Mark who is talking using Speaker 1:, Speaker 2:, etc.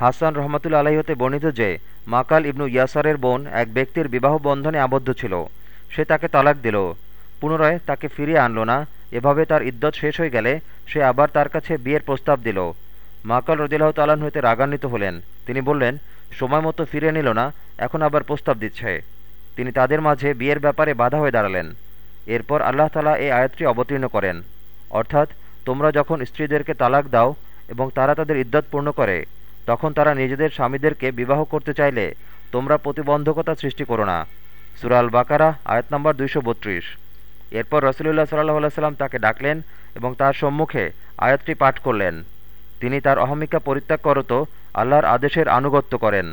Speaker 1: হাসান রহমতুল্লা আলাহি হতে বর্ণিত যে, মাকাল ইবনু ইয়াসারের বোন এক ব্যক্তির বিবাহ বন্ধনে আবদ্ধ ছিল। সে তাকে তালাক দিল। পুনরায় তাকে ফিরিয়ে আনল না। এভাবে তার ইদ্যত শেষ হয়ে গেলে সে আবার তার কাছে বিয়ের প্রস্তাব দিল। মাকাল রদিল্লাহ তালান হইতে রাগান্বিত হলেন। তিনি বললেন, সময় মতো ফিরে নিল না, এখন আবার প্রস্তাব দিচ্ছে। তিনি তাদের মাঝে বিয়ের ব্যাপারে বাধা হয়ে দাঁড়ালেন। এরপর আল্লাহ তালা এই আয়াতটি অবতীর্ণ করেন। অর্থাৎ, তোমরা যখন স্ত্রীদেরকে তালাক দাও এবং তারা তাদের ইদ্যত পূর্ণ করে তখন তারা নিজেদের স্বামীদেরকে বিবাহ করতে চাইলে তোমরা প্রতিবন্ধকতা সৃষ্টি করো না। সুরাল বাকারা আয়াত নম্বর দুইশো বত্রিশ। এরপর রসুলুল্লাহ সাল্লাহ সাল্লাম তাকে ডাকলেন এবং তার সম্মুখে আয়াতটি পাঠ করলেন। তিনি তার অহমিকা পরিত্যাগ করত, আল্লাহর আদেশের আনুগত্য করেন।